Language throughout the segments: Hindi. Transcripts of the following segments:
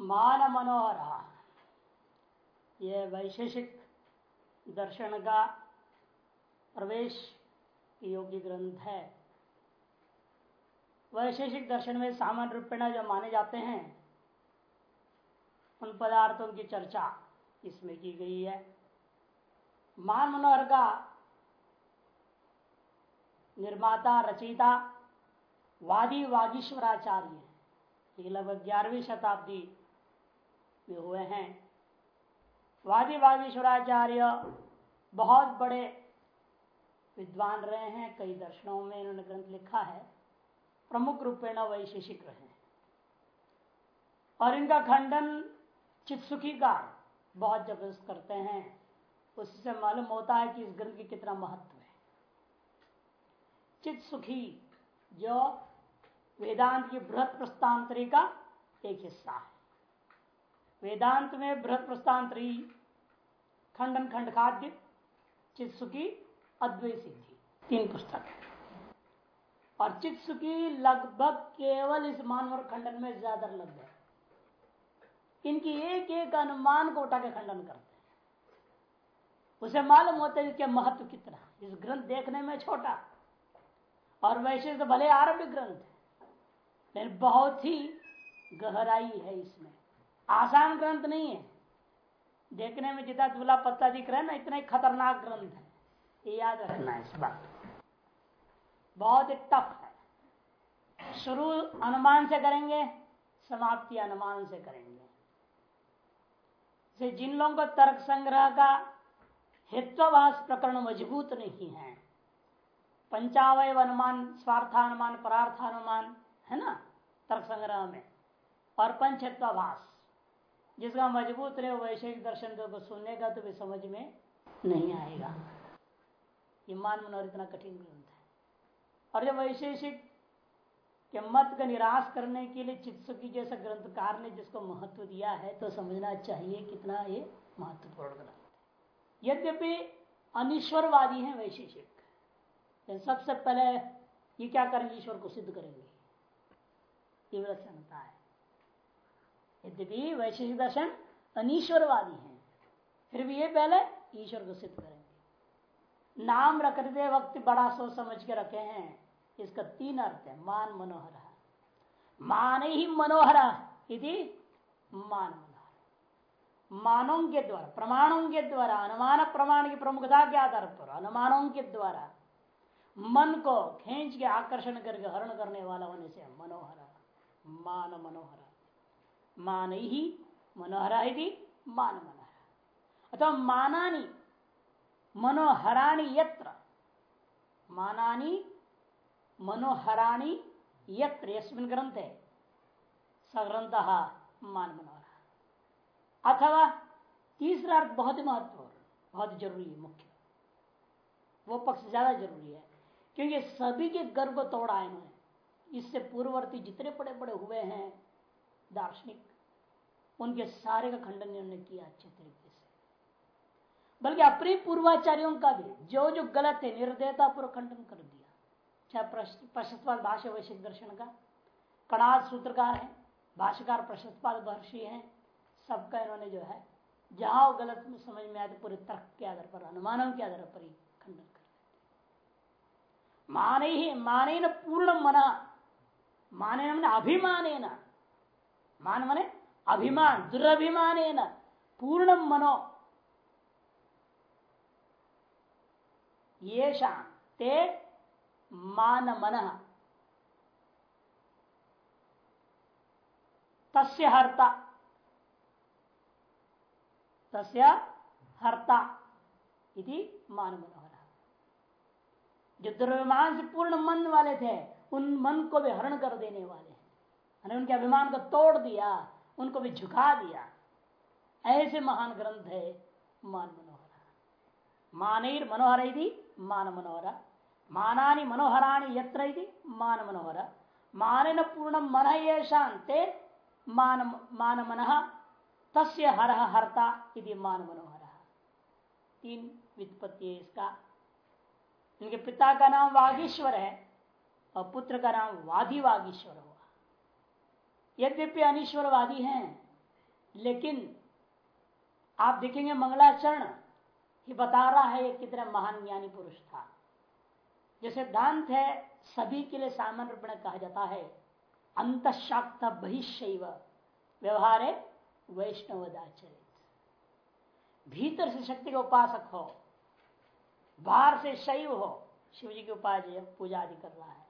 मान मनोहर ये वैशेषिक दर्शन का प्रवेश योग्य ग्रंथ है। वैशेषिक दर्शन में सामान्य रूपेण जो माने जाते हैं, उन पदार्थों की चर्चा इसमें की गई है। मान मनोहर का निर्माता रचयिता वादी वागीश्वराचार्य लगभग ग्यारहवीं शताब्दी में हुए हैं। वादी वागीश्वराचार्य बहुत बड़े विद्वान रहे हैं, कई दर्शनों में इन्होंने ग्रंथ लिखा है। प्रमुख रूपेण वैशेषिक रहे हैं। और इनका खंडन चित्सुखी का बहुत ज़बरदस्त करते हैं। उससे मालूम होता है कि इस ग्रंथ की कितना महत्व है। चित सुखी जो वेदांत की बृहद प्रस्तांतरी का एक हिस्सा है। वेदांत में बृहद प्रस्तांतरी खंडन खंड खाद्य चित्सुकी अद्वै सिद्धि तीन पुस्तक है। और चित्सुकी लगभग केवल इस मानवर खंडन में ज़्यादा लग है। इनकी एक एक अनुमान को उठा के खंडन करते हैं। उसे मालूम होता है कि महत्व कितना इस ग्रंथ देखने में छोटा। और वैसे तो भले आरंभ ग्रंथ है, लेकिन बहुत ही गहराई है इसमें। आसान ग्रंथ नहीं है। देखने में जितना दुला पत्ता दिख रहा है ना, इतना ही खतरनाक ग्रंथ है। ये याद रखना इस बात बहुत ही टफ है। शुरू अनुमान से करेंगे, समाप्ति अनुमान से करेंगे। से जिन लोगों को तर्क संग्रह का हित्वाभास प्रकरण मज़बूत नहीं है, पंचावय अनुमान, स्वार्थानुमान, परार्थानुमान, है ना, तर्क संग्रह में, और पंचत्वाभास। जिसका मज़बूत रहे वैश्विक दर्शन को सुनने का तो भी समझ में नहीं आएगा। ईमान मनोर इतना कठिन ग्रंथ है। और जब वैशेषिक के मत का निराश करने के लिए चित्सुकी जैसा ग्रंथकार ने जिसको महत्व दिया है तो समझना चाहिए कितना ये महत्वपूर्ण ग्रंथ है। यद्यपि अनिश्वरवादी है वैशेषिक। सबसे पहले ये क्या करेंगे? ईश्वर को सिद्ध करेंगे। ये विलक्षणता है। यद्यपि वैशेषिक दर्शन अनिश्वरवादी है, फिर भी ये पहले ईश्वर को सिद्ध करेंगे। नाम रखते वक्त बड़ा सोच समझ के रखे हैं, इसका तीन अर्थ है, मान मनोहर। मान ही मनोहर यदि मान मनोहर। मानों के द्वारा, प्रमाणों के द्वारा, अनुमान प्रमाण की प्रमुखता के आधार पर, अनुमानों के द्वारा मन को खींच के आकर्षण करके हरण करने वाला होने से मनोहर, मान मनोहर। मान ही मनोहरा यदि मान मनोहर अथवा मानानी, मनोहराणी यत्र? मानानी, मनोहराणी यत्र? यस्मिन ग्रंथ है सग्रंथ मान मनोहरा अथवा तीसरा अर्थ बहुत ही महत्वपूर्ण, बहुत ज़रूरी है, मुख्य। वो पक्ष ज़्यादा ज़रूरी है, क्योंकि सभी के गर्भ तोड़ा इन्होंने इससे पूर्ववर्ती जितने बड़े बड़े हुए हैं, दार्शनिक उनके सारे का खंडन इन्होंने किया अच्छे तरीके से। बल्कि अपने पूर्वाचार्यों का भी जो जो गलत है, निर्दयता पूर्व खंडन कर दिया। चाहे प्रशस्तपाद भाष्य वैश्विक दर्शन का, कणाद सूत्रकार है, भाष्यकार प्रशस्तपाद महर्षि है, सबका इन्होंने जो है, जहाँ गलत में समझ में आए तो पूरे तर्क के आधार पर, अनुमानों के आधार पर ही खंडन कर माने ही, माने न पूर्ण मना, माने न अभिमान न, मान मने अभिमान दुर्भिमान पूर्ण मनो। ये ते मान मन तस्य हर्ता। तस्य हर्ता इति मान मनोहर जो दुर्भिमान से पूर्ण मन वाले थे, उन मन को भी हरण कर देने वाले हैं। उनके अभिमान को तोड़ दिया। उनको भी झुका दिया। ऐसे महान ग्रंथ है मान मनोहर। मानिर मनोहर यदि मान मनोहर। मानानि मनोहराणि यत्र मान मनोहर। मानेन पूर्ण मन ये मान मान मन, तस्य हर हरता इति मान मनोहर। तीन वित्पत्ति इसका। इनके पिता का नाम वागीश्वर है और पुत्र का नाम वादी वागीश्वर हुआ यद्यपि अनिश्वरवादी हैं, लेकिन आप देखेंगे मंगलाचरण ही बता रहा है ये कितना महान ज्ञानी पुरुष था। जो सिद्धांत है, सभी के लिए सामान्य रूप में कहा जाता है अंत शाक्त बहिशैव व्यवहार है वैष्णवदाचरित। भीतर से शक्ति का उपासक हो, बाहर से शैव हो, शिव जी की उपाय पूजा आदि कर रहा है।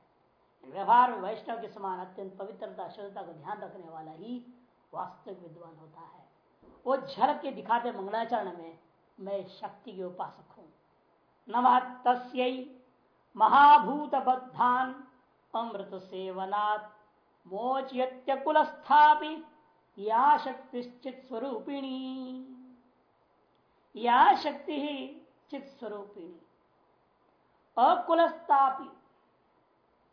व्यवहार में वैष्णव के समान अत्यंत पवित्रता शुद्धता को ध्यान रखने वाला ही वास्तविक विद्वान होता है। वो झलक के दिखाते मंगलाचरण में मैं शक्ति के उपासक हूँ। नम तस्यई महाभूत बद्धान अमृत सेवनात् मोचयत्यकुल स्थापि या शक्ति स्वरूपिणी या शक्ति ही चित स्वरूपिणी अकुलस्तापि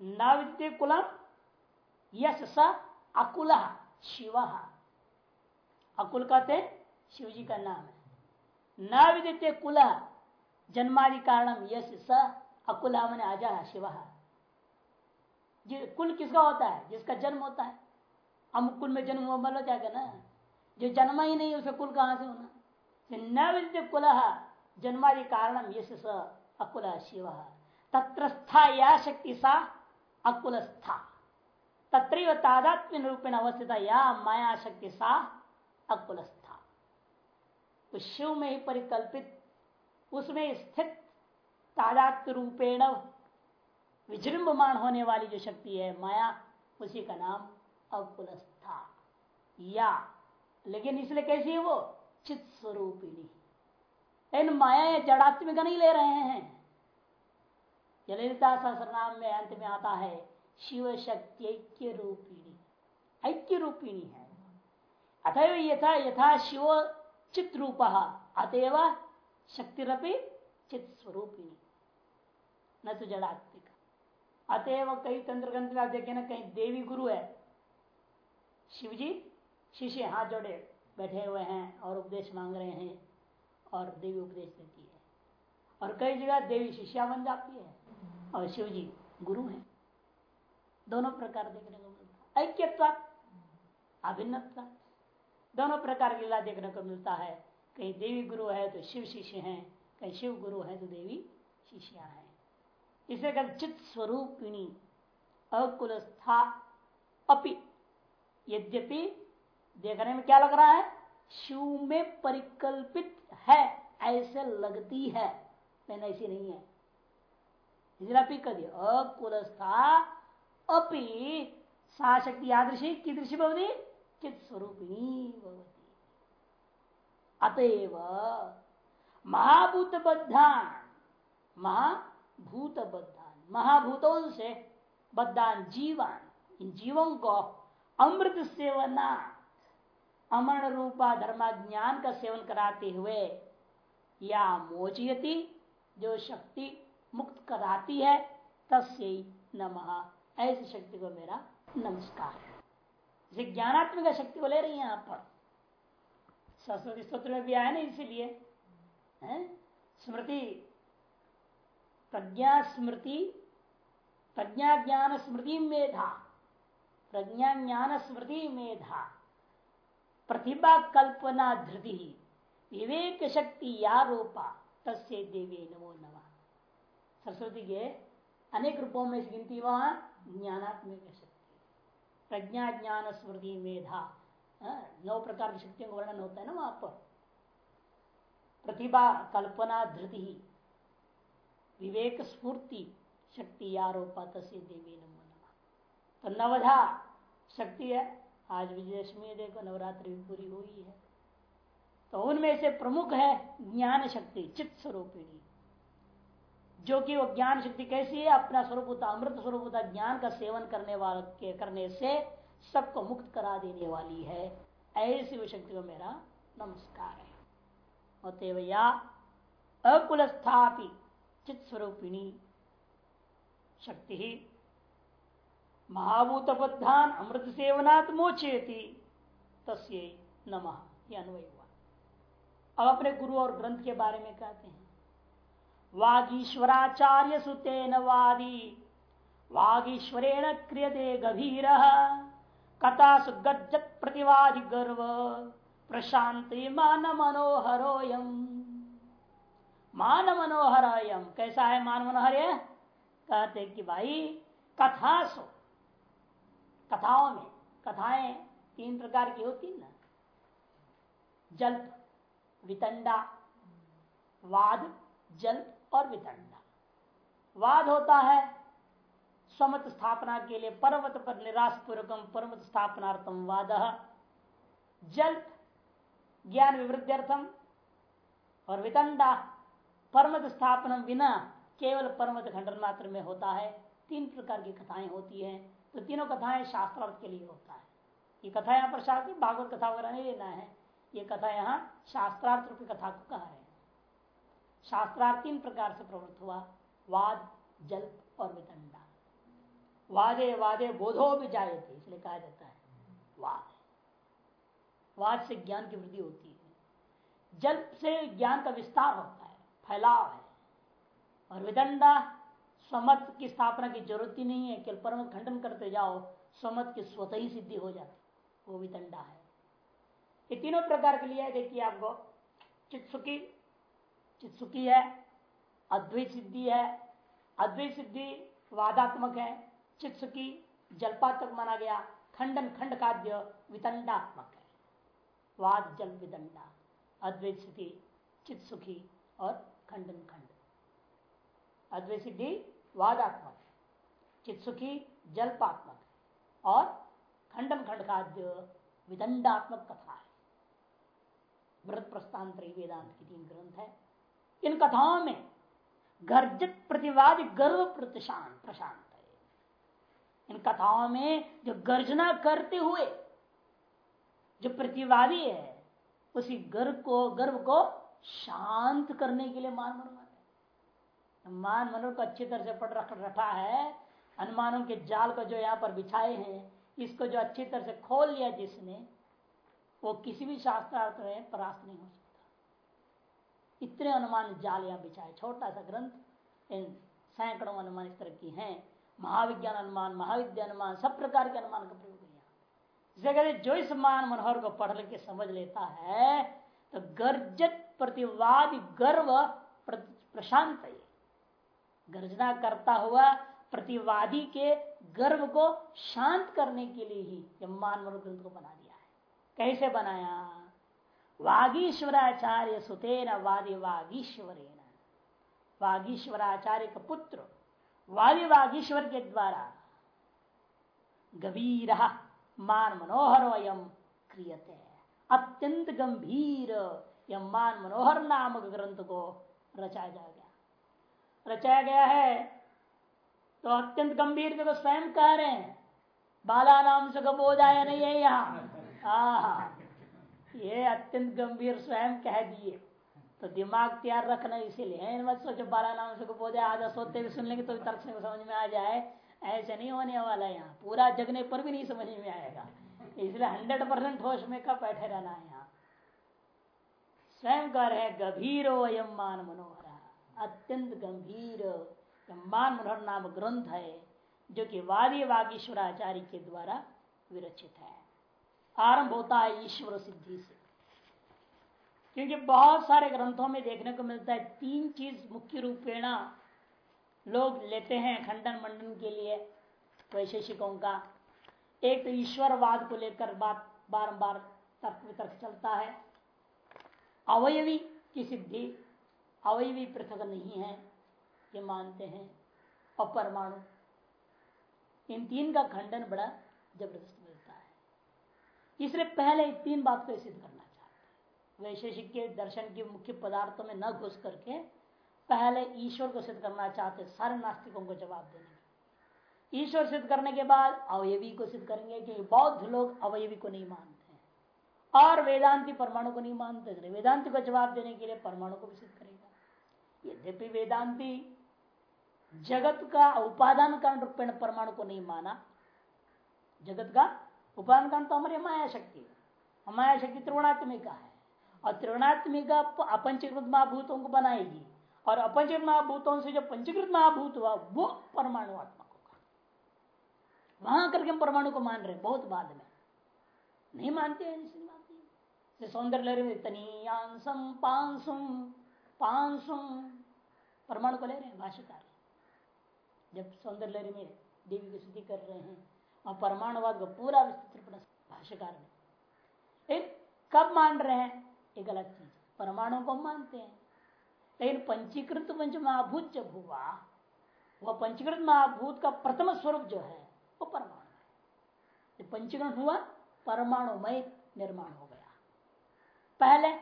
न कुलम यश स अकुल, शिव। अकुल कहते शिव जी का नाम है। न कुल जन्मादि कारणम यश स अकुल मैंने आजा शिव। कुल किसका होता है? जिसका जन्म होता है। अमुक कुल में जन्म हुआ मतलब जाएगा ना जो जन्म ही नहीं उसका कुल कहाँ से होना? न कुल जन्मादि कारण यश स अकुल, शिव। तत्रस्था या शक्ति सा अकुलस्था। तत्र तादात्म्य रूपेण अवस्थित या माया शक्ति सा अकुलस्था। तो शिव में ही परिकल्पित, उसमें स्थित तादात्म्य रूपेण विजृंभमान होने वाली जो शक्ति है, माया, उसी का नाम अकुलस्था। या, लेकिन इसलिए कैसी है वो? चित स्वरूपिणी। इन माया जड़ात्मिक नहीं ले रहे हैं। ललिता सहस्रनाम में अंत में आता है शिव शक्ति ऐक्य रूपिणी ऐक्य रूपिणी है। अतएव यथा यथा शिव चित रूप अतएव शक्तिरपि चित स्वरूपिणी न तो जड़ात्मिक। अतएव कई तंत्र ग्रंथ में आप देखे ना कहीं देवी गुरु है। शिव जी शिष्य हाथ जोड़े बैठे हुए हैं और उपदेश मांग रहे हैं और देवी उपदेश देती है। और कई जगह देवी शिष्या बन जाती है। और शिव जी गुरु हैं। दोनों प्रकार देखने को मिलता है। ऐक्यत्व अभिन्न दोनों प्रकार की लीला देखने को मिलता है। कहीं देवी गुरु है तो शिव शिष्य हैं, कहीं शिव गुरु है तो देवी शिष्या है। इसे कहते चित स्वरूपिणी, अकुलस्था अपि। यद्यपि देखने में क्या लग रहा है? शिव में परिकल्पित है, ऐसे लगती है। लेकिन ऐसी नहीं है। कर दिया अकुलस्था अपि सा शक्ति यादृशी कीदृशी भवती? चित स्वरूपिणी भवती। अतएव महाभूत बद्धान महाभूत बद्धान महाभूतों से बद्धान जीवन, इन जीवों को अमृत सेवना अमरण रूपा धर्मा ज्ञान का सेवन कराते हुए या मोचयती जो शक्ति मुक्त कराती है, तस्य नम। ऐसी शक्ति को मेरा नमस्कार है। ज्ञानात्मिक शक्ति को ले रही है यहाँ पर। सरस्वती स्त्रोत्र में भी आया ना इसीलिए स्मृति, प्रज्ञा स्मृति, प्रज्ञा ज्ञान स्मृति मेधा, प्रज्ञा ज्ञान स्मृति मेधा, प्रतिभा कल्पना धृति, विवेक शक्ति या रूपा तस्य देवी नमो नमः। सरस्वती के अनेक रूपों में गिनती वहाँ ज्ञानात्मक शक्ति प्रज्ञा ज्ञान स्मृति मेधा नौ प्रकार की शक्तियों का वर्णन होता है ना वहाँ पर प्रतिभा कल्पना धृति विवेक स्फूर्ति शक्ति आरोपा तसे देवी नमो तो नवधा शक्ति है आज विजयदशमी देखो नवरात्रि भी पूरी हुई है तो उनमें से प्रमुख है ज्ञान शक्ति चित्त स्वरूपिणी जो कि वो ज्ञान शक्ति कैसी है? अपना स्वरूप अमृत स्वरूप ज्ञान का सेवन करने वाले करने से सबको मुक्त करा देने वाली है। ऐसी वो शक्ति को मेरा नमस्कार है। अतएव या अकुलस्थापि चित स्वरूपिणी शक्ति ही महाभूत बद्धान अमृत सेवनात् मोचेती तस्य नमः। यह अन्वय हुआ। अब अपने गुरु और ग्रंथ के बारे में कहते हैं। वागीश्वराचार्य सुतेन वादी। वागीश्वरेण क्रियते गभीर। कथा सुगज्जत प्रतिवादि गर्व। प्रशांति मान मनोहरोयम मान मनोहरयम कैसा है मान मनोहर कहते कि भाई, कथा सो। कथाओं में, कथाएँ तीन प्रकार की होती ना। जल्प, वितंडा। वाद, जल्प और वितंडा वाद होता है स्वमत स्थापना के लिए पर्वत पर निराश पूर्वकम पर्वत स्थापनार्थम वाद। जल, ज्ञान विवृद्ध्यर्थम और वितंडा पर्वत स्थापना बिना केवल पर्वत खंडन मात्र में होता है। तीन प्रकार की कथाएँ होती है। तो तीनों कथाएँ शास्त्रार्थ के लिए होता है। ये कथा यहाँ पर शास्त्र, भागवत कथा वगैरह नहीं लेना है। ये कथा यहाँ शास्त्रार्थ रूपी कथा को कहा हैं। शास्त्रार्थ तीन प्रकार से प्रवृत्त हुआ। वाद जल और वितंडा। वादे वादे बोधो भी जाए थे, इसलिए कहा जाता है वाद। वाद से ज्ञान की वृद्धि होती है। जल से ज्ञान का विस्तार होता है, फैलाव है। और विदंडा स्वमत की स्थापना की ज़रूरत ही नहीं है, केवल परम खंडन करते जाओ, स्वमत की स्वतः ही सिद्धि हो जाती वो विदंडा है। ये तीनों प्रकार के लिए देखिए आपको, चित्सुकी चित्सुकी है, अद्वैत सिद्धि है। अद्वैत सिद्धि वादात्मक है चित्सुकी जल्पात्मक माना गया, खंडन खंड काद्य वितंडात्मक है। वाद, जल, विदंडा, अद्वैत स्थिति चित सुखी और खंडन खंड। अद्वैत सिद्धि वादात्मक चित सुखी, जल्पात्मक और खंडन खंड खाद्य विदंडात्मक कथा है। व्रत प्रस्थान वेदांत की तीन ग्रंथ है। इन कथाओं में गर्जित प्रतिवाद, गर्व प्रतिशांत, प्रशांत है। इन कथाओं में जो गर्जना करते हुए जो प्रतिवादी है, उसी गर्व को गर्व को शांत करने के लिए मान मनोहर मान मनोहर को अच्छी तरह से पढ़ रख, रखा है। अनुमानों के जाल को जो यहाँ पर बिछाए हैं, इसको जो अच्छी तरह से खोल लिया जिसने, वो किसी भी शास्त्रार्थ में परास्त नहीं हो सकता। इतने अनुमान जाल यहाँ बिछाए। छोटा सा ग्रंथ, इन सैकड़ों अनुमान इस तरह की हैं। महाविज्ञान अनुमान, महाविद्या अनुमान, सब प्रकार के अनुमान का प्रयोग है जो इस मान मनोहर को पढ़ के समझ लेता है तो गर्जत प्रतिवाद, गर्व प्रशांत गर्जना करता हुआ प्रतिवादी के गर्व को शांत करने के लिए ही यह मान ग्रंथ को बना दिया है। कैसे बनाया? वागीश्वराचार्य सुतेन वादी वागीश्वर वागीश्वराचार्य का पुत्र वादी वागीश्वर के द्वारा गंभीर मान मनोहर वयम क्रियते। अत्यंत गंभीर यह मान मनोहर नामक ग्रंथ को रचाया जा गया। रचाया गया है तो अत्यंत गंभीर तो स्वयं कह रहे हैं। बाला नाम से बोधाय नहीं है यहाँ ये अत्यंत गंभीर स्वयं कह दिए। तो दिमाग तैयार रखना इसीलिए मत सोचो बाला नाम से बोधे आधा सोते भी सुन लेंगे तो तर्क समझ में आ जाए। ऐसे नहीं होने वाला यहाँ। पूरा जगने पर भी नहीं समझ में आएगा। इसलिए हंड्रेड परसेंट होश में कब बैठे रहना है यहाँ। स्वयं कह है गंभीर यम मान मनोहर। अत्यंत गंभीर मान मनोहर नाम ग्रंथ है, जो कि वादी वागीश्वराचार्य के द्वारा विरचित है। आरंभ होता है ईश्वर सिद्धि से। क्योंकि बहुत सारे ग्रंथों में देखने को मिलता है, तीन चीज़ मुख्य रूपेणा लोग लेते हैं खंडन मंडन के लिए वैशेषिकों का। एक तो ईश्वरवाद को लेकर बात बारंबार तर्क वितर्क चलता है। अवयवी की सिद्धि, अवयवी पृथक नहीं है, ये मानते हैं। और परमाणु इन तीन का खंडन बड़ा ज़बरदस्त इसलिए पहले तीन बात को सिद्ध करना चाहते हैं। वैशेषिक के दर्शन के मुख्य पदार्थों में न घुस करके पहले ईश्वर को सिद्ध करना चाहते सारे नास्तिकों को जवाब देने ईश्वर सिद्ध करने के बाद अवयवी को सिद्ध करेंगे क्योंकि बौद्ध लोग अवयवी को नहीं मानते हैं और वेदांति परमाणु को नहीं मानते। वेदांति को जवाब देने के लिए परमाणु को भी सिद्ध करेगा। यद्यपि वेदांति जगत का उपादान कारण रूपेण परमाणु को नहीं माना, जगत का उपादान कारण तो हमारी माया शक्ति है। माया शक्ति त्रिगुणात्मिका है। और त्रिगुणात्मिका अपंचीकृत महाभूतों को बनाएगी। और अपंचीकृत महाभूतों से जो पंचीकृत महाभूत हुआ, वो परमाणु परमाणुआत्मक होगा वहाँ करके हम परमाणु को मान रहे बहुत बाद में। नहीं मानते हैं सौंदर्य लहरी में तनीयांसम पांसुम पांसुम परमाणु को ले रहे हैं, भाष्यकार। जब सौंदर्य लहरी में देवी की स्तुति कर रहे हैं और परमाणुवाद को पूरा विस्तृत भाष्यकार ने। कब मान रहे हैं? एक अलग चीज़ परमाणु को मानते हैं। लेकिन पंचीकृत पंच महाभूत जब हुआ, वह पंचीकृत महाभूत का प्रथम स्वरूप जो है, वो परमाणु है। पंचीकरण हुआ, परमाणुमय निर्माण हो गया। पहले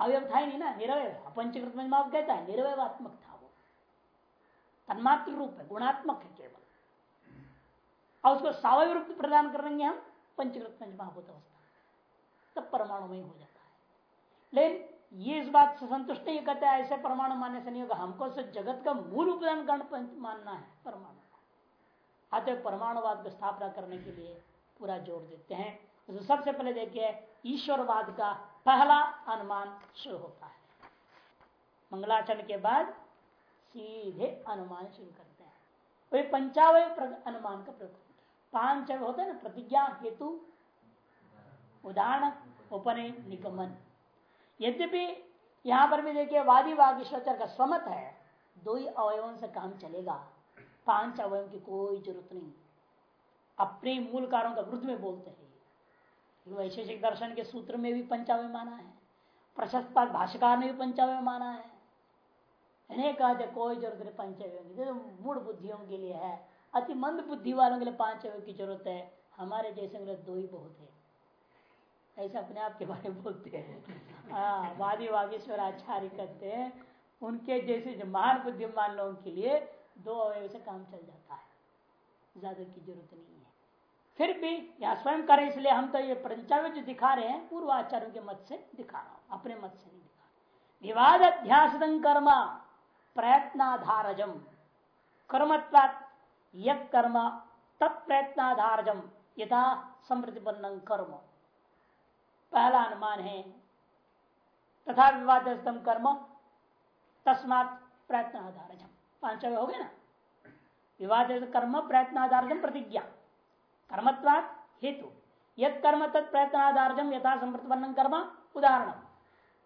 अवयव था ही नहीं ना निरवय पंचीकृत पंचमाभ कहता है निरवयत्मक था वो। तन्मात्र रूप है, गुणात्मक है केवल। और उसको सावय रूप प्रदान करेंगे हम पंचकृत पंचमहाभूत अवस्था तब परमाणुमय हो जाता है। लेकिन ये इस बात से संतुष्ट नहीं कहते ऐसे परमाणु मानने से नहीं होगा। हमको से जगत का मूल उपदान कारण मानना है, परमाणु। अतः परमाणुवाद को स्थापना करने के लिए पूरा ज़ोर देते हैं। तो सबसे पहले देखिए, ईश्वरवाद का पहला अनुमान शुरू होता है। मंगलाचरण के बाद सीधे अनुमान शुरू करते हैं। वही पंचावय अनुमान का प्रयोग। पाँच होते हैं ना, प्रतिज्ञा हेतु, उदाहरण, उपनय, निगमन। यद्यपि यहाँ पर भी देखिए, वादी वागीश्वचर का स्वमत है, दो ही अवयवों से काम चलेगा। पाँच अवयव की कोई ज़रूरत नहीं। अपने मूल कारों का वृद्ध में बोलते हैं। वैशेषिक दर्शन के सूत्र में भी पंचावय माना है। प्रशस्त भाष्यकार ने भी पंचावय माना है। इन्हें कोई ज़रूरत नहीं, पंचावय तो मूड बुद्धियों के लिए है। अति मंद बुद्धि वालों के लिए पाँच अवय की ज़रूरत है। हमारे जैसे लिए दो ही बहुत है। ऐसा अपने आप के बारे में बोलते हैं। हाँ वादी वागेश्वर आचार्य कहते हैं, उनके जैसे जो महान बुद्धिमान लोगों के लिए दो अवयव से काम चल जाता है। ज़्यादा की ज़रूरत नहीं है। फिर भी यहाँ स्वयं करें, इसलिए हम तो ये पंचावय जो दिखा रहे हैं, पूर्व आचार्यों के मत से दिखा रहा हूँ, अपने मत से नहीं दिखा विवाद अध्यास कर्म प्रयत्नाधारजम कर्मत्वात् यद कर्म तत्प्रयत्नाधारजम यथा समृद्धिपन्न कर्म। पहला अनुमान है, तथा विवाद कर्म, तस्मात प्रयत्न आधार पांचवे हो गए ना? विवाद कर्म प्रयत्न आधार प्रतिज्ञा। कर्मत्वाद हेतु। यद कर्म, तत् प्रयत्न आधार यथा समृद्धन कर्म उदाहरण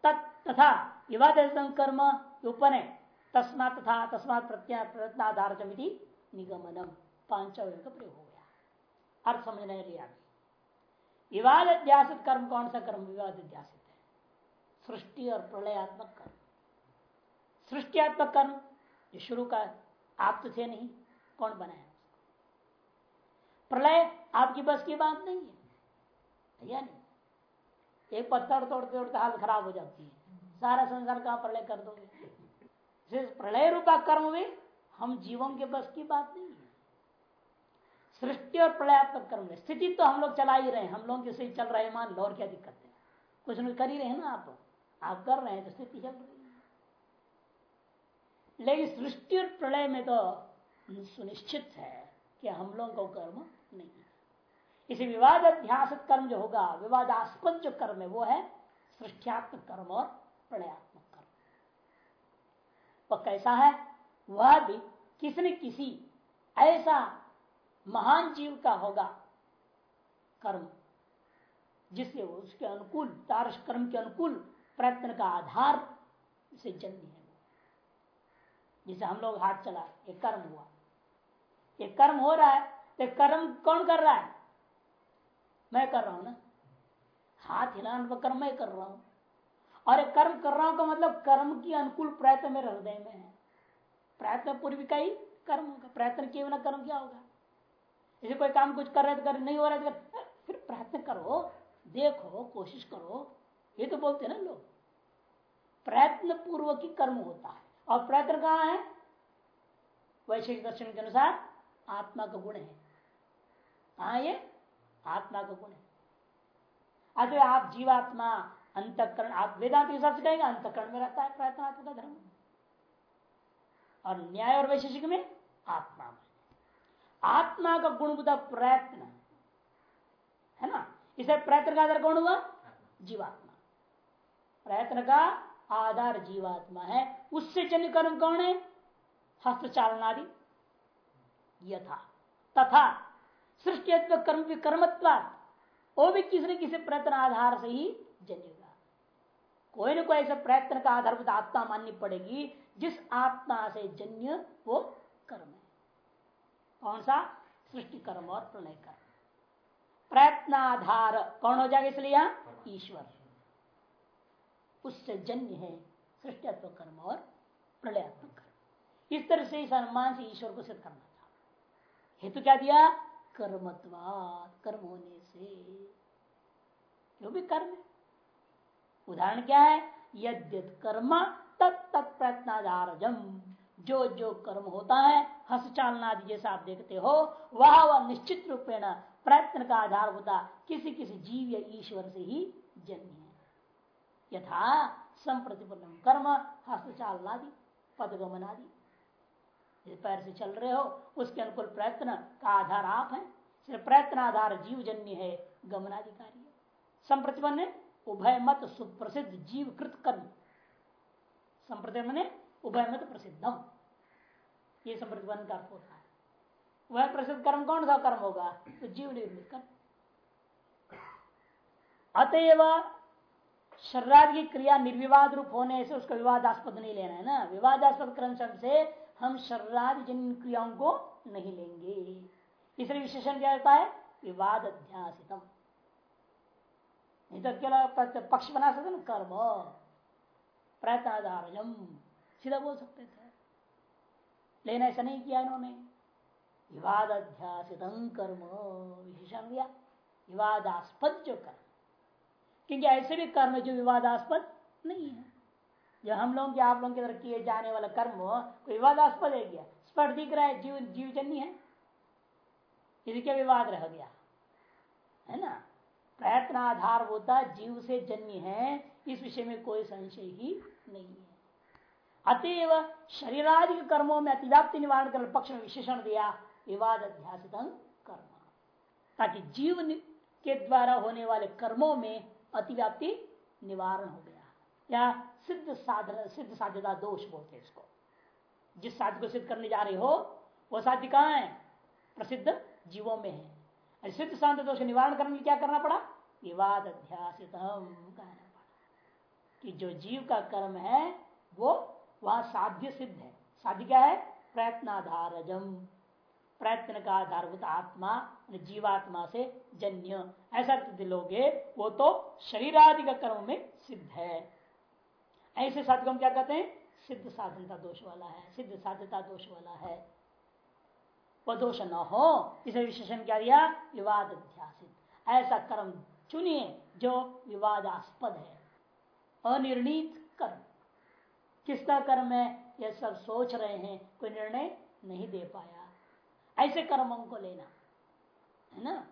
तथा विवाद कर्म उपनय तस्मात तथा, तस्मात प्रयत्न आधार निगमनम पांचवे का प्रयोग हो गया अर्थ समझने लिया विवाद अध्यासित कर्म, कौन सा कर्म? विवाद अध्यासित है सृष्टि और प्रलयात्मक कर्म। सृष्टियात्मक कर्म, जो शुरू का आप तो थे नहीं, कौन बनाया? प्रलय आपकी बस की बात नहीं है। या नहीं? एक पत्थर तोड़ते तोड़ते हालत खराब हो जाती है। सारा संसार का प्रलय कर दोगे। प्रलय रूपा कर्म भी हम जीवों के बस की बात नहीं है। सृष्टि और प्रलयात्मक कर्म स्थिति तो हम लोग चला ही रहे हैं। हम लोग सही चल रहे हैं मान लो और क्या दिक्कत है। कुछ नहीं कर ही रहे ना आप। आप कर रहे हैं तो स्थिति चल रही है। लेकिन सृष्टि और प्रलय में तो सुनिश्चित है कि हम लोगों को कर्म नहीं है। इसे विवाद अध्यास कर्म जो होगा, विवादास्पद जो कर्म है, वो है सृष्टियात्मक कर्म और प्रलयात्मक कर्म। वह कैसा है? वह भी किसी न किसी ऐसा महान जीव का होगा कर्म, जिससे उसके अनुकूल, तारस कर्म के अनुकूल प्रयत्न का आधार से जन्म है जिसे हम लोग हाथ चला एक कर्म हुआ। ये कर्म हो रहा है तो कर्म कौन कर रहा है? मैं कर रहा हूँ ना? हाथ हिलाने पर कर्म मैं कर रहा हूँ। और कर्म कर रहा हूँ का मतलब कर्म की अनुकूल प्रयत्न मेरे हृदय में है। प्रयत्न पूर्वी का ही कर्म होगा, प्रयत्न किए बिना कर्म क्या होगा? जैसे कोई काम कुछ कर रहे तो कर नहीं हो रहा तो फिर प्रयत्न करो, देखो, कोशिश करो। ये तो बोलते हैं ना लोग। प्रयत्न पूर्वक ही कर्म होता है। और प्रयत्न कहाँ है? वैश्विक दर्शन के अनुसार आत्मा का गुण है। कहा ये? आत्मा का गुण है। अतः आप जीवात्मा, अंतकरण, आप वेदांत हिसाब से कहेंगे, अंतकरण में रहता है प्रयत्न, आत्मा का धर्म। और न्याय और वैशेषिक में आत्मा में। आत्मा का गुणबुदा प्रयत्न, है ना? इसे प्रयत्न का आधार कौन हुआ? जीवात्मा। प्रयत्न का आधार जीवात्मा है। उससे जन्य कर्म कौन है? हस्तचालनादि यथा। तथा। सृष्टित्व कर्म कर्मत्वा वो भी किसी न किसी प्रयत्न आधार से ही जनेगा कोई ना कोई ऐसा प्रयत्न का आधार आत्मा माननी पड़ेगी जिस आत्मा से जन्य वो कर्म है। कौन सा? सृष्टि, कर्म और प्रलय कर्म। प्रयत्नाधार कौन हो जाएगा इसलिए यहाँ? ईश्वर। उससे जन्य है सृष्टित्व कर्म और प्रलयात्मक कर्म। इस तरह से इस अनुमान से ईश्वर को सिद्ध करना था। हेतु क्या दिया? कर्मत्वाद कर्म होने से। जो भी कर्म है। उदाहरण क्या है? यद्य कर्म तत् प्रयत्नाधार जो जो कर्म होता है, हस चालना आदि जैसा आप देखते हो, वह वह निश्चित रूपेण प्रयत्न का आधार होता किसी किसी जीव या ईश्वर से ही जन्म है। यथा संप्रतिपन्न कर्म हस्तचालनादि पदगमन आदि। पैर से चल रहे हो, उसके अनुकूल प्रयत्न का आधार आप है। सिर्फ़ प्रयत्न आधार जीव जन्य है, गमनाधिकारी संप्रतिपन्न उभय मत सुप्रसिद्ध जीव कृत कर्म। संप्रतिपन्न उभय मत प्रसिद्धम। ये संप्रतिपन्न का अर्थ होता है। वह प्रसिद्ध कर्म कौन सा कर्म होगा? तो जीव निर्मित कर्म। अतएव शरीर की क्रिया निर्विवाद रूप होने से उसका विवादास्पद नहीं लेना है ना? विवादास्पद क्रम से हम शरीर जिन क्रियाओं को नहीं लेंगे। इसलिए विशेषण क्या होता है? विवाद अध्यासितम नहीं तो अकेला पक्ष बना सकते ना? कर्म। प्रयत्नाधारजम सीधा बोल सकते थे। लेकिन ऐसा नहीं किया इन्होंने। विवाद अध्यासित कर्म विशेषण दिया। विवादास्पद जो कर्म। क्योंकि ऐसे भी कर्म जो विवादास्पद नहीं है। जो हम लोग आप लोगों के तरफ़ किए जाने वाला कर्म कोई विवादास्पद है क्या? स्पष्ट दिख रहा है, जीव, जीवजन्य है। इसके विवाद रह गया। है ना? प्रयत्न होता, जीव से जन्य है इस विषय में कोई संशय ही नहीं है। अतएव शरीरादि कर्मों में अतिव्याप्ति निवारण कर पक्ष में विशेषण दिया, विवाद अध्यासित कर्म। ताकि जीव के द्वारा होने वाले कर्मों में अतिव्याप्ति निवारण हो गया। या सिद्ध साधन, सिद्ध साध्यता दोष बोलते इसको। जिस साध्य को सिद्ध करने जा रहे हो, वो साध्य कहाँ है? प्रसिद्ध जीवों में है। सिद्ध साध्य दोष निवारण करने क्या करना पड़ा? विवाद पड़ा कि जो जीव का कर्म है, वो वह साध्य सिद्ध है। साध्य क्या है? प्रयत्नाधारजम। प्रयत्न का आधारभूत आत्मा जीवात्मा से जन्य। ऐसा दिलोगे वो तो शरीर आदि का कर्म में सिद्ध है। ऐसे साधक हम क्या कहते हैं? सिद्ध साधनता दोष वाला है। सिद्ध साध्यता दोष वाला है। वह दोष न हो, इसे विशेषण क्या दिया? विवाद अध्यासित ऐसा कर्म चुनिए जो विवादास्पद है। अनिर्णित कर्म। किसका कर्म है? यह सब सोच रहे हैं, कोई निर्णय नहीं दे पाया। ऐसे कर्मों को लेना, है ना?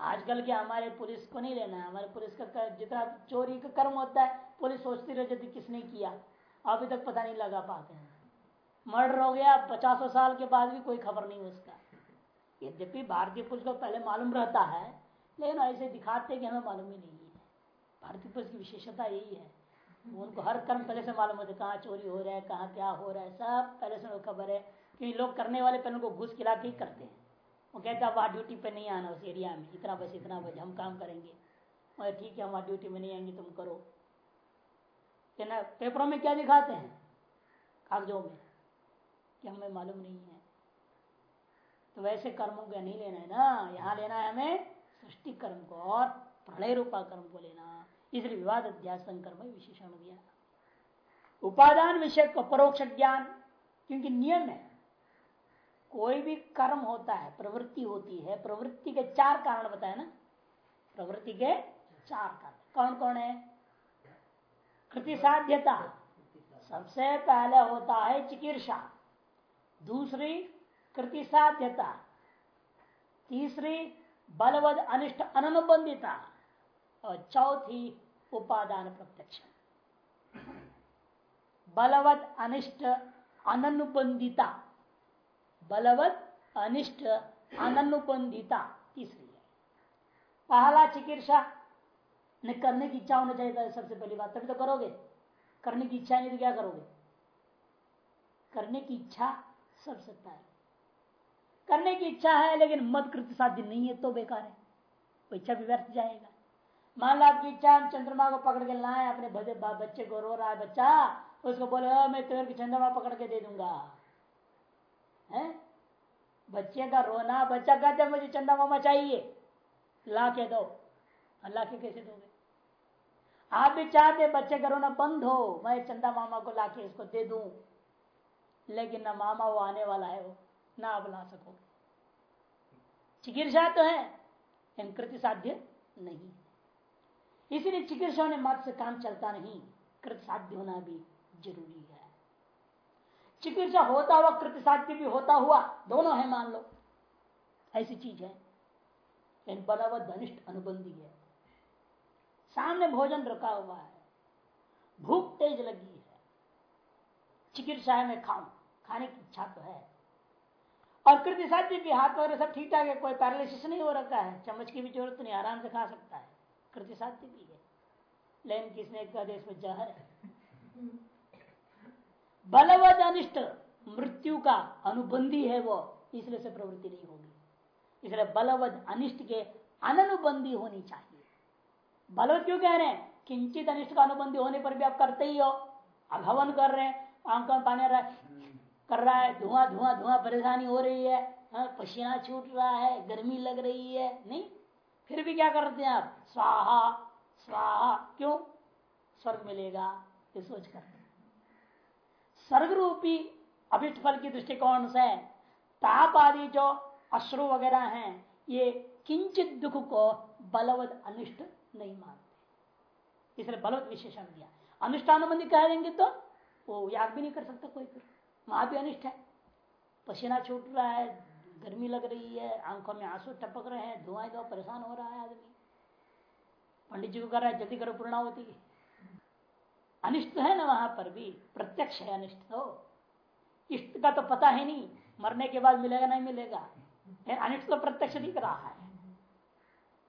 आजकल के हमारे पुलिस को नहीं लेना। हमारे पुलिस का जितना चोरी का कर्म होता है, पुलिस सोचती रह जाती किसने किया। अभी तक पता नहीं लगा पाते हैं। मर्डर हो गया, पचासों साल के बाद भी कोई खबर नहीं उसका। यद्यपि भारतीय पुलिस को पहले मालूम रहता है, लेकिन ऐसे दिखाते कि हमें मालूम ही नहीं भारतीय पुलिस की विशेषता यही है। उनको हर कर्म पहले से मालूम होता है कहाँ चोरी हो रहा है, कहाँ क्या हो रहा है, सब पहले से खबर है। क्योंकि लोग करने वाले पहले उनको घुस खिला के ही करते हैं। वो कहते हैं वहाँ ड्यूटी पे नहीं आना उस एरिया में, इतना बस, इतना बजे हम काम करेंगे। और ठीक है, हम वहाँ ड्यूटी में नहीं आएँगे, तुम करो। ना पेपरों में क्या दिखाते हैं? कागजों में, कि हमें मालूम नहीं है। तो वैसे कर्मों को नहीं लेना है ना, यहाँ लेना है हमें सृष्टि कर्म को। और प्रलय रूपा कर्म को लेना इसलिए विवाद अध्यास कर्म विशेषण दिया। उपादान विषय को परोक्ष ज्ञान, क्योंकि नियम है। कोई भी कर्म होता है, प्रवृत्ति होती है, प्रवृत्ति के चार कारण बताए ना? प्रवृत्ति के चार कारण। कौन कौन है? कृति साध्यता। सबसे पहले होता है चिकित्सा। दूसरी कृति साध्यता। तीसरी बलवद अनिष्ट अनुबंधिता और चौथी उपादान प्रत्यक्ष। बलवत अनिष्ट अनुबंधिता बलवत अनिष्ट अनुबंधिता तीसरी है। पहला चिकित्सा ने करने की इच्छा होना चाहिए सबसे पहली बात। तभी तो करोगे। करने की इच्छा नहीं तो क्या करोगे? करने की इच्छा सबसे पहले करने की इच्छा है, लेकिन मत कृत्य साध्य नहीं है तो बेकार है। इच्छा भी व्यर्थ जाएगा। मान लो आपकी इच्छा चंद्रमा को पकड़ के लाए, अपने बच्चे को रो रहा है बच्चा, उसको बोले मैं तेरे की चंद्रमा पकड़ के दे दूँगा। है? बच्चे का रोना, बच्चा कहते मुझे चंदा मामा चाहिए। ला के दो। ला के कैसे दोगे? आप भी चाहते बच्चे का रोना बंद हो, मैं चंदा मामा को ला के इसको दे दू। लेकिन ना मामा वो आने वाला है, वो ना आप ला सकोगे। चिकित्सा तो है कृति साध्य नहीं। इसलिए चिकित्सा ने मत से काम चलता नहीं, कृत साध्य होना भी ज़रूरी है। चिकित्सा होता हुआ, कृत साध्य भी होता हुआ, दोनों है मान लो। ऐसी चीज़ है। लेकिन बलवत धनिष्ठ अनुबंधी है। सामने भोजन रखा हुआ है। भूख तेज लगी है। चिकित्सा है मैं खाऊं, खाने की इच्छा तो है। और कृति साध्य भी हाथ वगैरह सब ठीक ठाक है, कोई पैरालिसिस नहीं हो रखा है। चम्मच की भी ज़रूरत नहीं, आराम से खा सकता है। कृति साध्य भी है। लेकिन किसने कहा देश में जहर है? बलवद अनिष्ट मृत्यु का अनुबंधी है वो इसलिए से प्रवृत्ति नहीं होगी। इसलिए बलवद अनिष्ट के अनुबंधी होनी चाहिए। बलवत क्यों कह रहे हैं? किंचित अनिष्ट का अनुबंधी होने पर भी आप करते ही हो। आप कर रहे हैं आँखों में पानी रहा कर रहा है धुआँ धुआँ धुआँ परेशानी हो रही है हाँ, पसीना छूट रहा है गर्मी लग रही है नहीं। फिर भी क्या करते हैं आप? स्वाहा स्वाहा, क्यों? स्वर्ग मिलेगा, ये सोच कर। स्वर्ग रूपी अभिष्ट फल की दृष्टिकोण से ताप आदि जो अश्रु वगैरह हैं, ये किंचित दुख को बलवत अनिष्ट नहीं मानते। इसलिए बलवत विशेषण दिया। अनुष्ठानुबंधी कह देंगे तो वो याद भी नहीं कर सकता कोई फिर। वहाँ भी अनिष्ट है। पसीना छूट रहा है गर्मी लग रही है, आँखों में आँसू टपक रहे हैं, धुआँ धुआँ परेशान हो रहा है आदमी। पंडित जी को कर रहा है, जल्दी करो पूर्णा होती अनिष्ट है ना वहाँ पर भी, प्रत्यक्ष है अनिष्ट तो। इष्ट का तो पता है नहीं, मरने के बाद मिलेगा, नहीं मिलेगा। अनिष्ट तो प्रत्यक्ष दिख रहा है।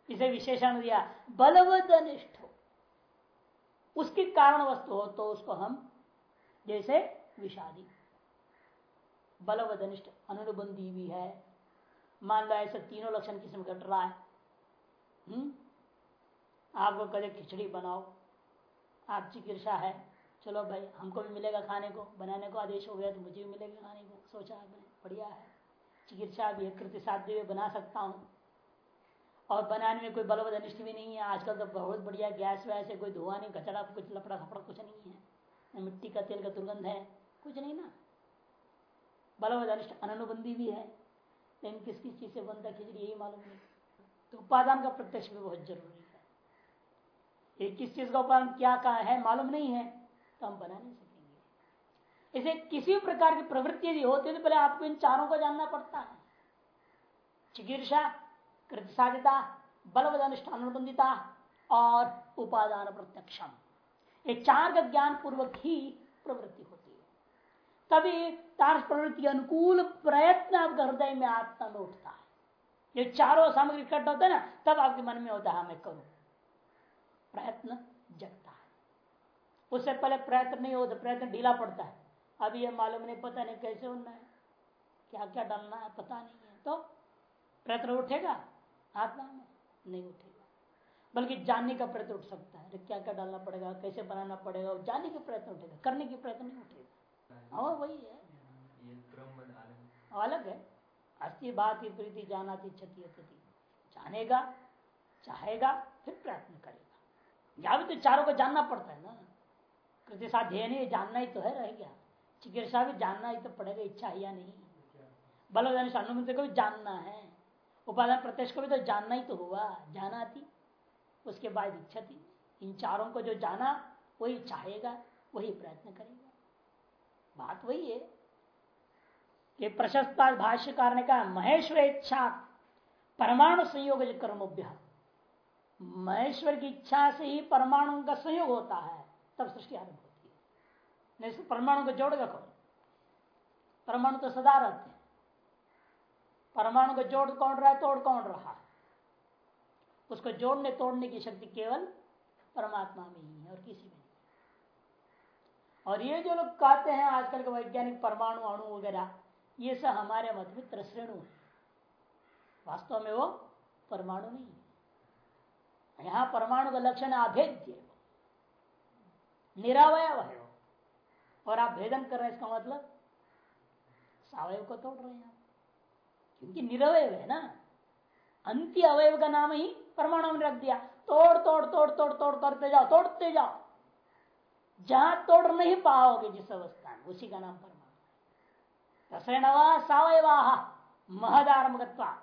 इसे विशेषण दिया, बलवद अनिष्ट हो। उसके कारण वस्तु हो तो उसको हम जैसे विषादी बलवत अनिष्ट अनुबंधी भी है। मान लो ऐसे तीनों लक्षण किस्म घट रहा है। हम्म? आपको कहे, खिचड़ी बनाओ। आप चिकित्सा है। चलो भाई, हमको भी मिलेगा खाने को। बनाने को आदेश हो गया तो मुझे भी मिलेगा खाने को। सोचा आपने, बढ़िया है। चिकित्सा भी है कृति साध्य भी बना सकता हूँ। और बनाने में कोई बलवद अनिष्ट भी नहीं है। आजकल तो बहुत बढ़िया गैस वैस है, कोई धुआँ नहीं, कचरा, कुछ लपड़ा खपड़ा कुछ नहीं है। मिट्टी का तेल का दुर्गंध है। कुछ नहीं ना। बलवद अनुबंधी भी है, लेकिन किस किस चीज़ से बनता खिचड़ी यही मालूम नहीं। तो उपादान का प्रत्यक्ष भी बहुत ज़रूरी है। ये किस चीज़ का उपादान, क्या का है, मालूम नहीं है तो हम बना नहीं सकेंगे। इसे किसी प्रकार की प्रवृत्ति यदि होती है तो पहले आपको इन चारों को जानना पड़ता है। चिकित्सा कृत साध्यता बलवद अनुबंधिता और उपादान प्रत्यक्षम। ये चार का ज्ञान पूर्वक ही प्रवृत्ति होती तभी तार प्रवृत्ति अनुकूल प्रयत्न आपका हृदय में आत्मा में उठता है। ये चारों सामग्री इकट्ठा होता ना तब आपके मन में होता है हाँ, मैं करूँ। प्रयत्न जगता है। उससे पहले प्रयत्न नहीं होता प्रयत्न ढीला पड़ता है। अभी ये मालूम नहीं पता नहीं कैसे होना है क्या क्या डालना है पता नहीं है। तो प्रयत्न उठेगा आत्मा में नहीं उठेगा। बल्कि जानने का प्रयत्न उठ सकता है। क्या क्या डालना पड़ेगा कैसे बनाना पड़ेगा जानने के प्रयत्न उठेगा करने के प्रयत्न नहीं उठेगा। हाँ वही है। अलग है। अस्थि बात प्रीति जाना थी क्षति जानेगा चाहेगा फिर प्रयत्न करेगा। यहाँ भी तो चारों को जानना पड़ता है ना। कृति साध्य नहीं जानना ही तो है रह गया। चिकित्सा भी जानना ही तो पड़ेगा इच्छा है या नहीं। बलोदान अनुमति को भी जानना है। उपादान प्रत्यक्ष को भी तो जानना ही तो हुआ। जाना थी उसके बाद इच्छा थी इन चारों को जो जाना वही चाहेगा वही प्रयत्न करेगा। बात वही है कि प्रशस्त भाष्यकार ने कहा महेश्वर इच्छा परमाणु संयोग कर्मभ्य। महेश्वर की इच्छा से ही परमाणु का संयोग होता है, तब सृष्टि आरंभ होती है। नहीं परमाणु को जोड़ेगा कौन परमाणु तो सदा रहते हैं। परमाणु को जोड़ कौन रहा है? तोड़ कौन रहा है? उसको जोड़ने तोड़ने की शक्ति केवल परमात्मा में ही है और किसी में नहीं। और ये जो लोग कहते हैं आजकल के वैज्ञानिक परमाणु, अणु वगैरह, ये सब हमारे मत में त्रश्रेणु है। वास्तव में वो परमाणु नहीं है। यहाँ परमाणु का लक्षण अभेद्य। निरावय है और आप भेदन कर रहे हैं, इसका मतलब सवयव को तोड़ रहे हैं क्योंकि निरवय है ना। अंत्य अवयव का नाम ही परमाणु में रख दिया। तोड़ तोड़ तोड़ तोड़ तोड़ करते जाओ, तोड़ते जाओ। जहाँ तोड़ नहीं पाओगे जिस अवस्था में, उसी का नाम परमाणु रसणवा सवयवा महदारमगत्वा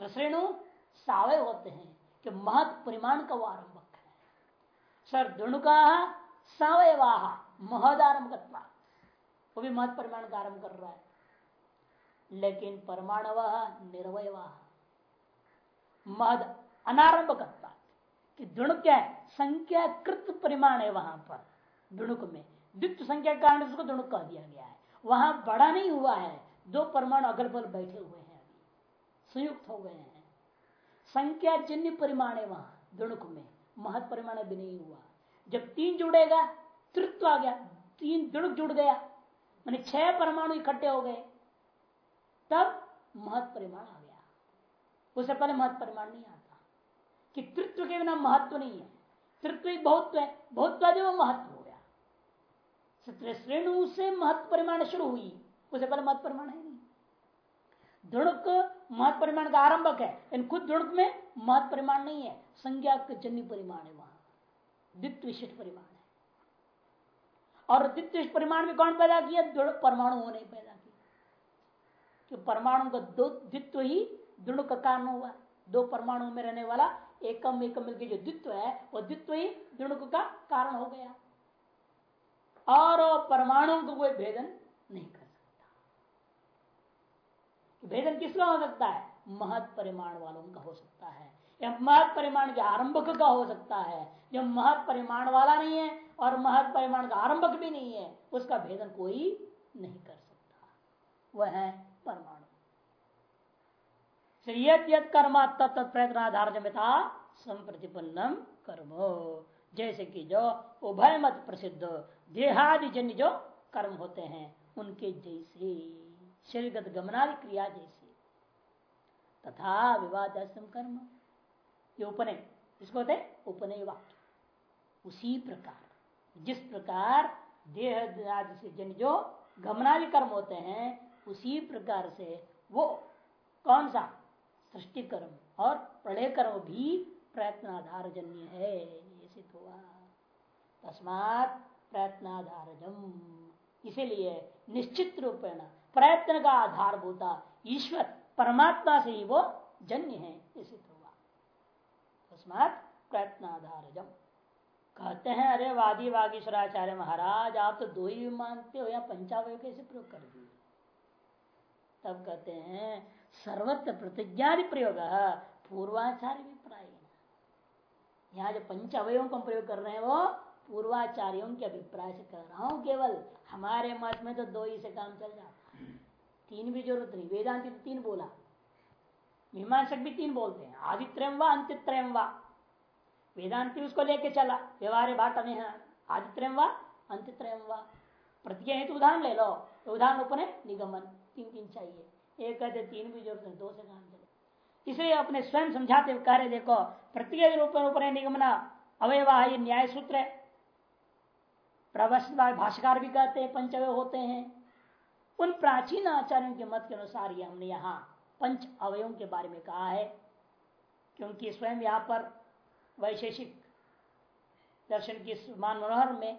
रसणु सावय होते हैं कि महत परिमाण का वो आरंभक है। सर, दुणुका सवयवाह महदारंभकत्वा वो भी महत परिमाण का आरंभ कर रहा है। लेकिन परमाणव निर्वयवाह महद अनारंभकत्वा कि दुणुक क्या है, संख्याकृत परिमाण है वहाँ पर, दुणुक में। द्वित संख्या के कारण उसको दुणुक कह दिया गया है। वहाँ बड़ा नहीं हुआ है, दो परमाणु अगल बगल बैठे हुए हैं संयुक्त हो गए हैं। संख्या जन्य परिमाण है वहाँ, दुणुक में, महत परिमाण भी नहीं हुआ। जब तीन जुड़ेगा, तृत्व आ गया, तीन दुणुक जुड़ गया, मैंने छह परमाणु इकट्ठे हो गए, तब महत परिमाण आ गया। उससे पहले महत परिमाण नहीं आता। कि तृत्व के बिना महत्व नहीं है। तृत्व एक बहुत है, बहुत वो महत्व हो गया। श्रेणु से महत्व परिमाण शुरू हुई। उससे पहले महत्व परिमाण है नहीं। दृढ़ महत्व परिमाण का आरंभक है। इन खुद दृढ़ में महत्व परिमाण नहीं है। संज्ञा जन्य परिमाण है वहाँ। द्वित विशिष्ट परिमाण है। और द्वित परिमाण में कौन पैदा किया? दृढ़ परमाणु नहीं पैदा किया। कि परमाणु का दो द्वित्व ही दृढ़ का कारण हुआ। दो परमाणु में रहने वाला एकम एकम मिलकर जो द्वित्व है, वो द्वित्व ही दृढ़ का कारण हो गया। और परमाणु को कोई भेदन नहीं कर सकता। भेदन किसका हो सकता है? महत परिमाण वालों का हो सकता है। या महत परिमाण के आरंभक का हो सकता है। जो महत परिमाण वाला नहीं है और महत परिमाण का आरंभक भी नहीं है, उसका भेदन कोई नहीं कर सकता। वह है परमाणु। कर्म तत्प्रयत्न आधार जमिता संप्रतिपन्नम कर्म। जैसे कि जो उभय मत प्रसिद्ध देहादि जन्य जो कर्म होते हैं, उनके जैसे, शरीरगत गमनादि क्रिया जैसे। तथा विवाद कर्म, ये उपनय इसको होते उपनय वाक्य। उसी प्रकार, जिस प्रकार देह आदि से जन जो गमनादि कर्म होते हैं, उसी प्रकार से वो कौन सा सृष्टि कर्म और प्रलय कर्म भी प्रयत्न आधार जन्य है, ये सिद्ध हुआ। तस्मात प्रयत्नाधारजम। इसीलिए निश्चित रूपेण प्रयत्न का आधारभूता ईश्वर परमात्मा से ही वो जन्य है इसी हुआ। तस्मात प्रयत्न आधार कहते हैं, अरे वादी वागीश्वराचार्य महाराज, आप तो दो ही मानते हो या पंचावय कैसे प्रयोग कर दिए। तब कहते हैं सर्वत्र प्रतिज्ञा प्रयोग पूर्वाचार्य भी प्राय यहाँ जो पंच अवयों को प्रयोग कर रहे हैं, वो पूर्वाचार्यों के अभिप्राय से कर रहा हूँ, केवल हमारे मत में तो दो ही से काम चल जाता तीन भी ज़रूरत नहीं वेदांति तो तीन बोला। मीमांसक भी तीन बोलते हैं आदित्रयम व अंतित्रयम व। वेदांति उसको लेके चला व्यवहार बाटा में आदित्रयम व अंतित्रयम व। प्रतिज्ञा है तो उदाहरण ले लो तो उदाहरण उपने निगमन तीन तीन चाहिए। एक कहते तीन भी ज़रूरत दो से काम चले। इसलिए अपने स्वयं समझाते कार्य देखो प्रतिज्ञा रूप उपने निगमना अवयवाह ये न्याय सूत्र है। प्रवश भाष्यकार भी कहते हैं पंचवय होते हैं। उन प्राचीन आचार्यों के मत के अनुसार ही हमने यहाँ पंच अवयों के बारे में कहा है, क्योंकि स्वयं यहाँ पर वैशेषिक दर्शन की मान मनोहर में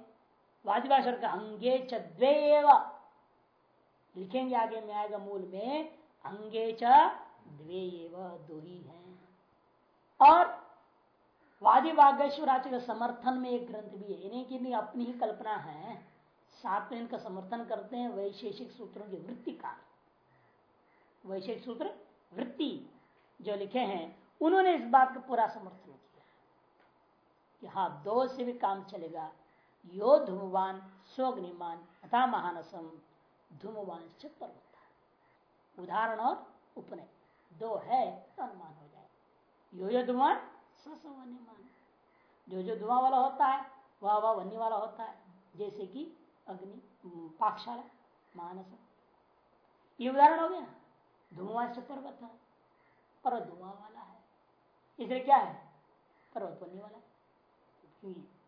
वादिभाषर का अंगे चेव लिखेंगे आगे में, आएगा मूल में, अंगे चेव दो ही है। और वादी वागेश्वर के समर्थन में एक ग्रंथ भी है। इन्हें की अपनी ही कल्पना है। साथ में इनका समर्थन करते हैं वैशेषिक सूत्रों की वृत्ति का। वैशेषिक सूत्र, वृत्ति जो लिखे हैं, उन्होंने इस बात का पूरा समर्थन किया। कि हाँ दो से भी काम चलेगा। यो धूमवान स्वग्निमान अथा महानसम। धूमवान से पर्वत उदाहरण और उपनय दो है तो अनुमान हो जाए। यो यो सवन्यमान जो जो धुआँ वाला होता है वह वह वन्य वाला होता है, जैसे कि अग्नि पाकशाला, मानस। ये उदाहरण हो गया। धुआँ पर्वत है, पर धुआँ वाला है। इसलिए क्या है? पर्वत बनने वाला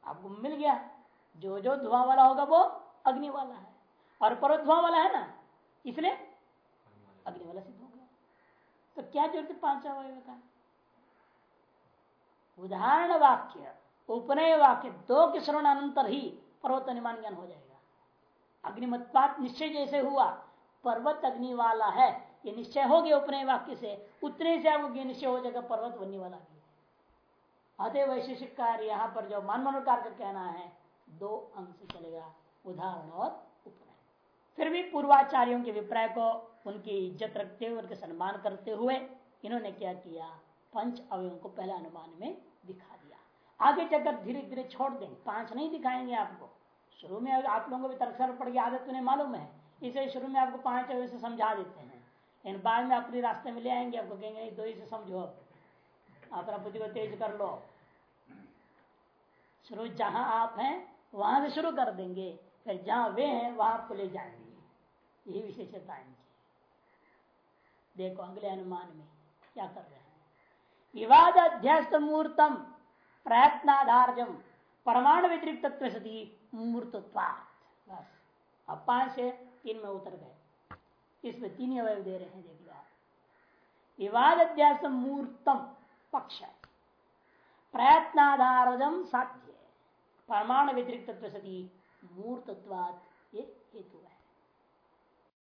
आपको मिल गया जो जो धुआँ वाला होगा वो अग्नि वाला है। और पर्वत धुआँ वाला है ना इसलिए अग्नि वाला सिद्ध हो गया। तो क्या ज़रूरत पाँच अवय का? उदाहरण वाक्य, उपनय वाक्य, दो के श्रवण अनंतर ही पर्वत अनुमान ज्ञान हो जाएगा। अग्निमत्पात निश्चय जैसे हुआ, पर्वत अग्नि वाला है, ये निश्चय हो गया उपनय वाक्य से, उतने से आपको निश्चय हो जाएगा पर्वत बनने वाला भी। अतः वैशेषिक कार्य यहाँ पर जो मान मनोकार का कहना है, दो अंक से चलेगा, उदाहरण और फिर भी पूर्वाचार्यों के अभिप्राय को उनकी इज़्ज़त रखते हुए, उनके सम्मान करते हुए इन्होंने क्या किया? पंच अवयों को पहले अनुमान में दिखा दिया। आगे चलकर धीरे धीरे छोड़ देंगे। पाँच नहीं दिखाएँगे आपको। शुरू में आप लोगों को भी तर्क पड़ गया, आदत उन्हें मालूम है। इसे शुरू में आपको पाँच अवय से समझा देते हैं। इन बाद में अपने रास्ते में ले आएँगे, आपको कहेंगे दो ही से समझो। अपना बुद्धि को तेज कर लो। शुरू जहाँ आप हैं, वहाँ से शुरू कर देंगे। फिर जहाँ वे हैं, वहाँ आपको ले जाएँगे। यही विशेषता है देखो अगले अनुमान में क्या कर रहे हैं। विवाद अध्यस्त मूर्तम प्रयत्नाधार्जम परमाणु व्यतिरिक्त तत्व सती बस। अब पाँच से तीन में उतर गए। इसमें तीन अवय दे रहे हैं देख लो विवाद अध्यास मूर्तम पक्ष। प्रयत्नाधारजम साध्य। परमाणु व्यतिरिक्त तत्व सती मूर्तत्वाद ये हेतु है।